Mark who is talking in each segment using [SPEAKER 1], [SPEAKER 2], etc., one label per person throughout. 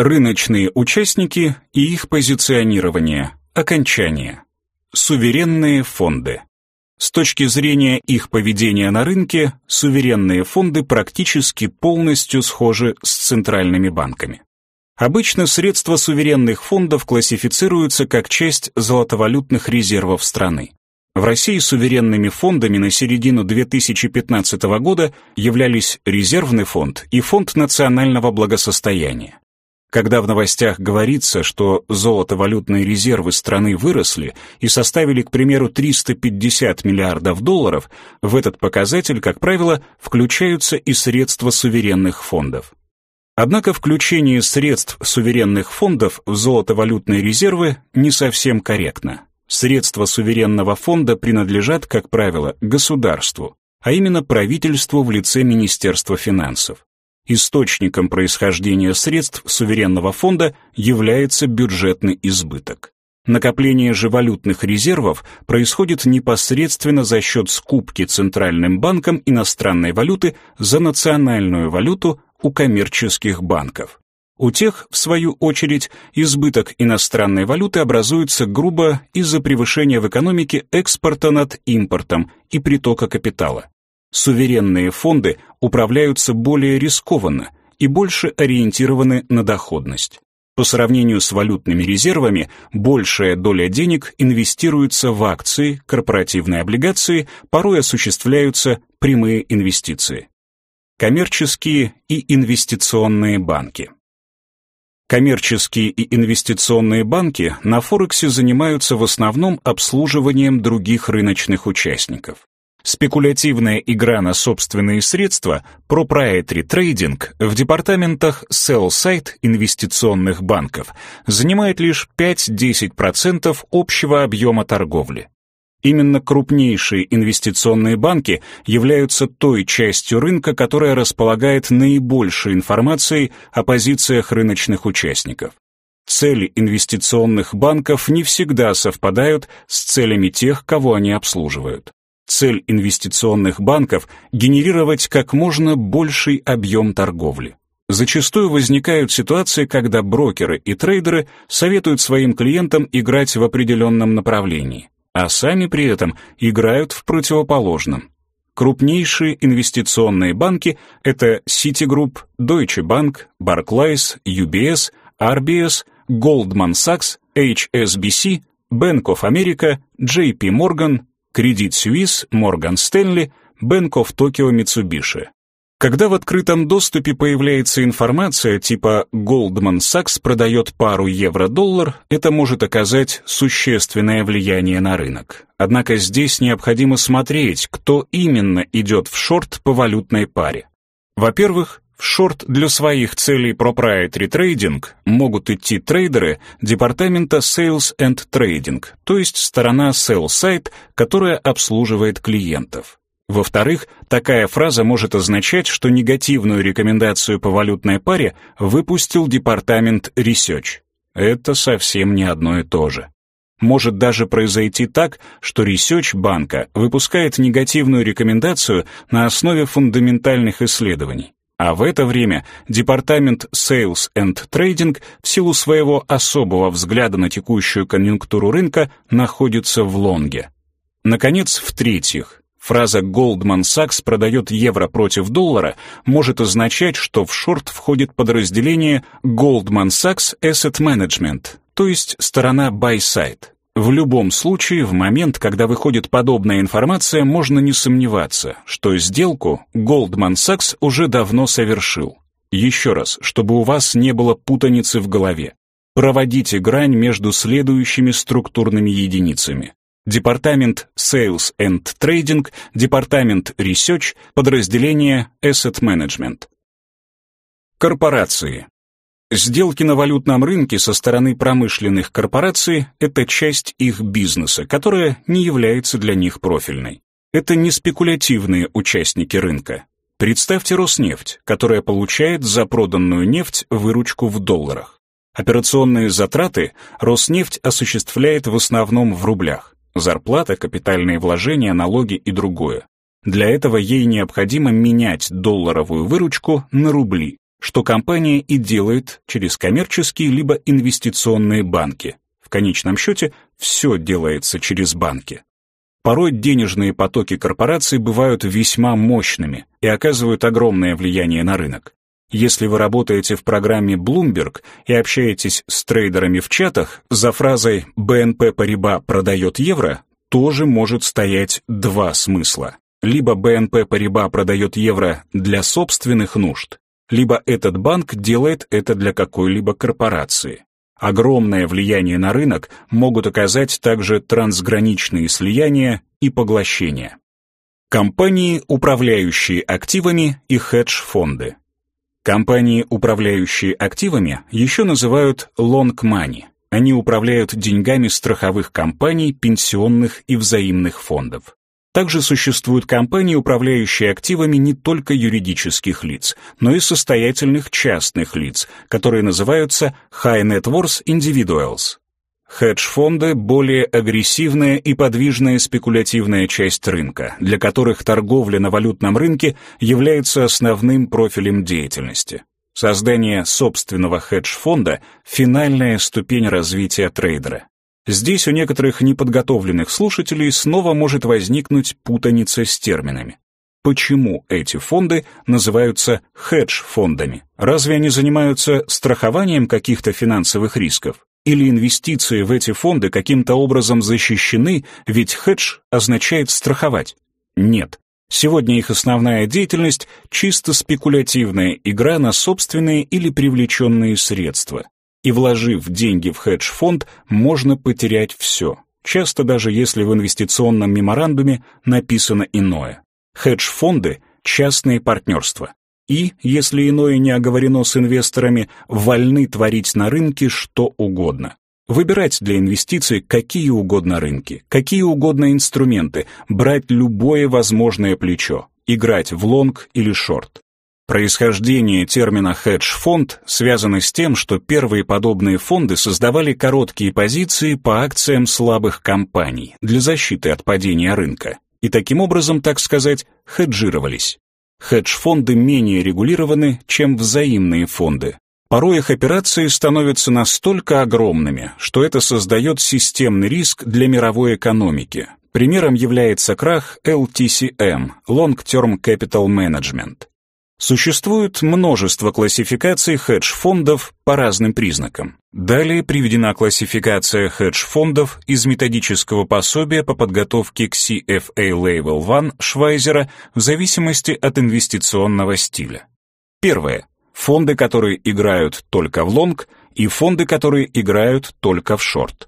[SPEAKER 1] Рыночные участники и их позиционирование. Окончание. Суверенные фонды. С точки зрения их поведения на рынке, суверенные фонды практически полностью схожи с центральными банками. Обычно средства суверенных фондов классифицируются как часть золотовалютных резервов страны. В России суверенными фондами на середину 2015 года являлись Резервный фонд и Фонд национального благосостояния. Когда в новостях говорится, что золотовалютные резервы страны выросли и составили, к примеру, 350 миллиардов долларов, в этот показатель, как правило, включаются и средства суверенных фондов. Однако включение средств суверенных фондов в золотовалютные резервы не совсем корректно. Средства суверенного фонда принадлежат, как правило, государству, а именно правительству в лице Министерства финансов. Источником происхождения средств суверенного фонда является бюджетный избыток. Накопление же валютных резервов происходит непосредственно за счет скупки Центральным банком иностранной валюты за национальную валюту у коммерческих банков. У тех, в свою очередь, избыток иностранной валюты образуется грубо из-за превышения в экономике экспорта над импортом и притока капитала. Суверенные фонды управляются более рискованно и больше ориентированы на доходность. По сравнению с валютными резервами, большая доля денег инвестируется в акции, корпоративные облигации, порой осуществляются прямые инвестиции. Коммерческие и инвестиционные банки. Коммерческие и инвестиционные банки на Форексе занимаются в основном обслуживанием других рыночных участников. Спекулятивная игра на собственные средства, proprietary trading в департаментах sell-side инвестиционных банков занимает лишь 5-10% общего объема торговли. Именно крупнейшие инвестиционные банки являются той частью рынка, которая располагает наибольшей информацией о позициях рыночных участников. Цели инвестиционных банков не всегда совпадают с целями тех, кого они обслуживают. Цель инвестиционных банков – генерировать как можно больший объем торговли. Зачастую возникают ситуации, когда брокеры и трейдеры советуют своим клиентам играть в определенном направлении, а сами при этом играют в противоположном. Крупнейшие инвестиционные банки – это Citigroup, Deutsche Bank, Barclays, UBS, RBS, Goldman Sachs, HSBC, Bank of America, JP Morgan, Credit Suisse, Morgan Stanley, Bank of Tokyo Mitsubishi. Когда в открытом доступе появляется информация типа Goldman Sachs продает пару евро-доллар, это может оказать существенное влияние на рынок. Однако здесь необходимо смотреть, кто именно идет в шорт по валютной паре. Во-первых, в шорт для своих целей proprietary trading могут идти трейдеры департамента Sales and Trading, то есть сторона sell side, которая обслуживает клиентов. Во-вторых, такая фраза может означать, что негативную рекомендацию по валютной паре выпустил департамент Research. Это совсем не одно и то же. Может даже произойти так, что Research банка выпускает негативную рекомендацию на основе фундаментальных исследований. А в это время департамент Sales and Trading в силу своего особого взгляда на текущую конъюнктуру рынка находится в лонге. Наконец, в-третьих, фраза Goldman Sachs продает евро против доллара может означать, что в шорт входит подразделение Goldman Sachs Asset Management, то есть сторона buy-side. В любом случае, в момент, когда выходит подобная информация, можно не сомневаться, что сделку Goldman Sachs уже давно совершил. Еще раз, чтобы у вас не было путаницы в голове. Проводите грань между следующими структурными единицами. Департамент Sales and Trading, Департамент Research, подразделение Asset Management. Корпорации. Сделки на валютном рынке со стороны промышленных корпораций – это часть их бизнеса, которая не является для них профильной. Это не спекулятивные участники рынка. Представьте Роснефть, которая получает за проданную нефть выручку в долларах. Операционные затраты Роснефть осуществляет в основном в рублях. Зарплата, капитальные вложения, налоги и другое. Для этого ей необходимо менять долларовую выручку на рубли, что компания и делает через коммерческие либо инвестиционные банки. В конечном счете все делается через банки. Порой денежные потоки корпораций бывают весьма мощными и оказывают огромное влияние на рынок. Если вы работаете в программе Bloomberg и общаетесь с трейдерами в чатах, за фразой «BNP Paribas продает евро» тоже может стоять два смысла. Либо BNP Paribas продает евро для собственных нужд, либо этот банк делает это для какой-либо корпорации. Огромное влияние на рынок могут оказать также трансграничные слияния и поглощения. Компании, управляющие активами и хедж-фонды. Компании, управляющие активами, еще называют long money. Они управляют деньгами страховых компаний, пенсионных и взаимных фондов. Также существуют компании, управляющие активами не только юридических лиц, но и состоятельных частных лиц, которые называются High Net Worth Individuals. Хедж-фонды — более агрессивная и подвижная спекулятивная часть рынка, для которых торговля на валютном рынке является основным профилем деятельности. Создание собственного хедж-фонда — финальная ступень развития трейдера. Здесь у некоторых неподготовленных слушателей снова может возникнуть путаница с терминами. Почему эти фонды называются хедж-фондами? Разве они занимаются страхованием каких-то финансовых рисков? или инвестиции в эти фонды каким-то образом защищены, ведь хедж означает страховать. Нет. Сегодня их основная деятельность — чисто спекулятивная игра на собственные или привлеченные средства. И вложив деньги в хедж-фонд, можно потерять все. Часто даже если в инвестиционном меморандуме написано иное. Хедж-фонды — частные партнерства и, если иное не оговорено с инвесторами, вольны творить на рынке что угодно. Выбирать для инвестиций какие угодно рынки, какие угодно инструменты, брать любое возможное плечо, играть в лонг или шорт. Происхождение термина «хедж-фонд» связано с тем, что первые подобные фонды создавали короткие позиции по акциям слабых компаний для защиты от падения рынка и таким образом, так сказать, хеджировались. Хедж-фонды менее регулированы, чем взаимные фонды. Порой их операции становятся настолько огромными, что это создает системный риск для мировой экономики. Примером является крах LTCM – Long Term Capital Management. Существует множество классификаций хедж-фондов по разным признакам. Далее приведена классификация хедж-фондов из методического пособия по подготовке к CFA Level 1 Швайзера в зависимости от инвестиционного стиля. Первое. Фонды, которые играют только в лонг, и фонды, которые играют только в шорт.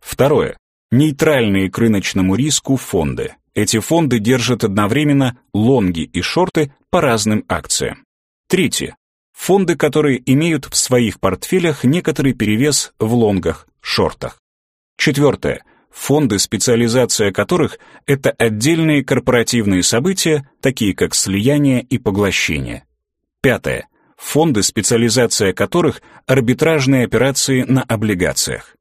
[SPEAKER 1] Второе. Нейтральные к рыночному риску фонды. Эти фонды держат одновременно лонги и шорты по разным акциям. Третье. Фонды, которые имеют в своих портфелях некоторый перевес в лонгах, шортах. Четвертое. Фонды, специализация которых — это отдельные корпоративные события, такие как слияние и поглощение. Пятое. Фонды, специализация которых — арбитражные операции на облигациях.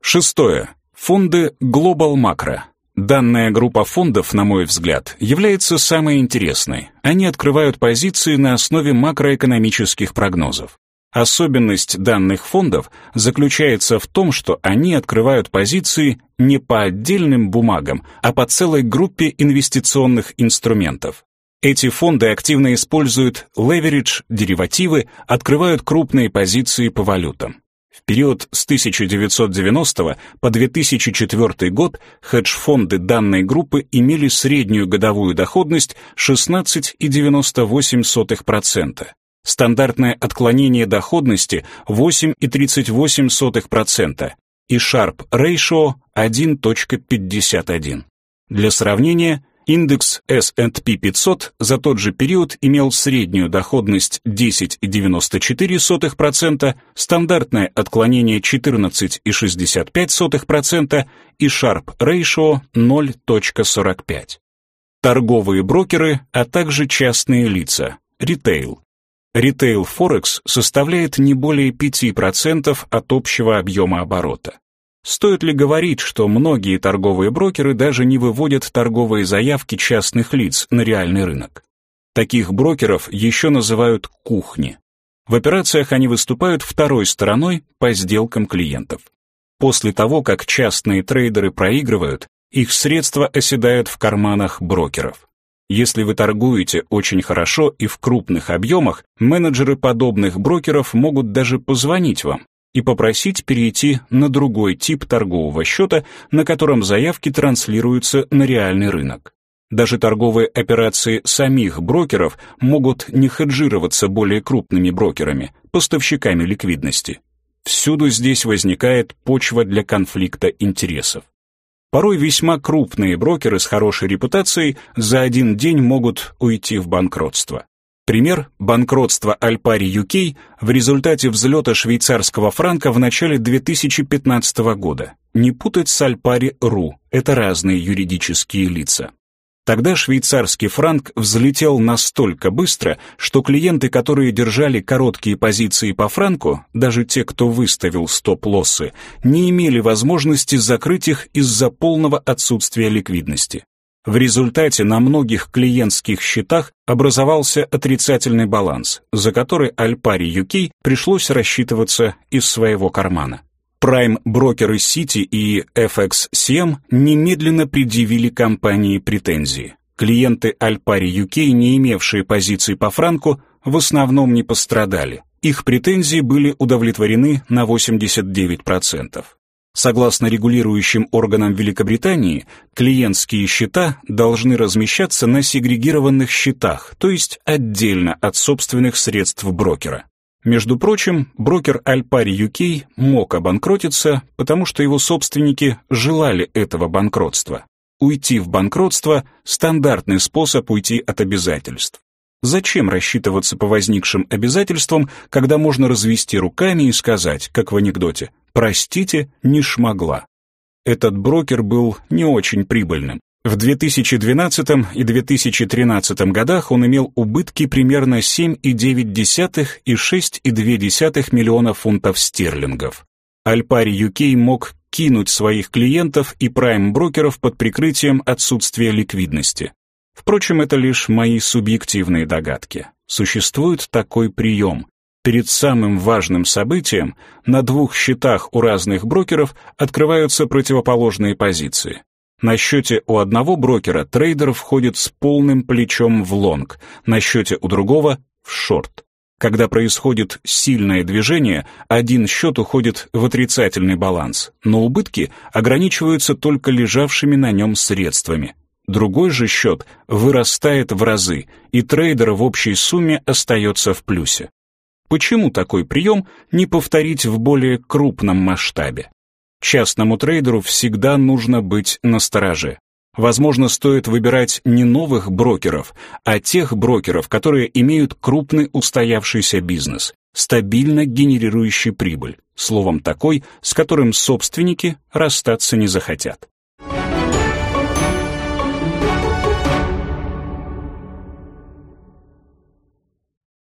[SPEAKER 1] Шестое. Фонды Global Macro Данная группа фондов, на мой взгляд, является самой интересной. Они открывают позиции на основе макроэкономических прогнозов. Особенность данных фондов заключается в том, что они открывают позиции не по отдельным бумагам, а по целой группе инвестиционных инструментов. Эти фонды активно используют leverage, деривативы, открывают крупные позиции по валютам. В период с 1990 по 2004 год хедж-фонды данной группы имели среднюю годовую доходность 16,98%. Стандартное отклонение доходности 8,38% и Sharp Ratio 1.51. Для сравнения, Индекс S&P 500 за тот же период имел среднюю доходность 10,94%, стандартное отклонение 14,65% и Sharp Ratio 0.45. Торговые брокеры, а также частные лица, ритейл. Ритейл Форекс составляет не более 5% от общего объема оборота. Стоит ли говорить, что многие торговые брокеры даже не выводят торговые заявки частных лиц на реальный рынок? Таких брокеров еще называют кухни. В операциях они выступают второй стороной по сделкам клиентов. После того, как частные трейдеры проигрывают, их средства оседают в карманах брокеров. Если вы торгуете очень хорошо и в крупных объемах, менеджеры подобных брокеров могут даже позвонить вам и попросить перейти на другой тип торгового счета, на котором заявки транслируются на реальный рынок. Даже торговые операции самих брокеров могут не хеджироваться более крупными брокерами, поставщиками ликвидности. Всюду здесь возникает почва для конфликта интересов. Порой весьма крупные брокеры с хорошей репутацией за один день могут уйти в банкротство. Пример – банкротство Альпари UK в результате взлета швейцарского франка в начале 2015 года. Не путать с Альпари РУ – это разные юридические лица. Тогда швейцарский франк взлетел настолько быстро, что клиенты, которые держали короткие позиции по франку, даже те, кто выставил стоп-лоссы, не имели возможности закрыть их из-за полного отсутствия ликвидности. В результате на многих клиентских счетах образовался отрицательный баланс, за который Альпари UK пришлось рассчитываться из своего кармана. Прайм-брокеры City и FXCM немедленно предъявили компании претензии. Клиенты Alpari UK, не имевшие позиций по франку, в основном не пострадали. Их претензии были удовлетворены на 89%. Согласно регулирующим органам Великобритании, клиентские счета должны размещаться на сегрегированных счетах, то есть отдельно от собственных средств брокера. Между прочим, брокер Alpari UK мог обанкротиться, потому что его собственники желали этого банкротства. Уйти в банкротство – стандартный способ уйти от обязательств. Зачем рассчитываться по возникшим обязательствам, когда можно развести руками и сказать, как в анекдоте, «простите, не шмогла». Этот брокер был не очень прибыльным. В 2012 и 2013 годах он имел убытки примерно 7,9 и 6,2 миллиона фунтов стерлингов. Альпари UK мог кинуть своих клиентов и прайм-брокеров под прикрытием отсутствия ликвидности. Впрочем, это лишь мои субъективные догадки. Существует такой прием. Перед самым важным событием на двух счетах у разных брокеров открываются противоположные позиции. На счете у одного брокера трейдер входит с полным плечом в лонг, на счете у другого — в шорт. Когда происходит сильное движение, один счет уходит в отрицательный баланс, но убытки ограничиваются только лежавшими на нем средствами. Другой же счет вырастает в разы, и трейдер в общей сумме остается в плюсе. Почему такой прием не повторить в более крупном масштабе? Частному трейдеру всегда нужно быть настороже. Возможно, стоит выбирать не новых брокеров, а тех брокеров, которые имеют крупный устоявшийся бизнес, стабильно генерирующий прибыль, словом такой, с которым собственники расстаться не захотят.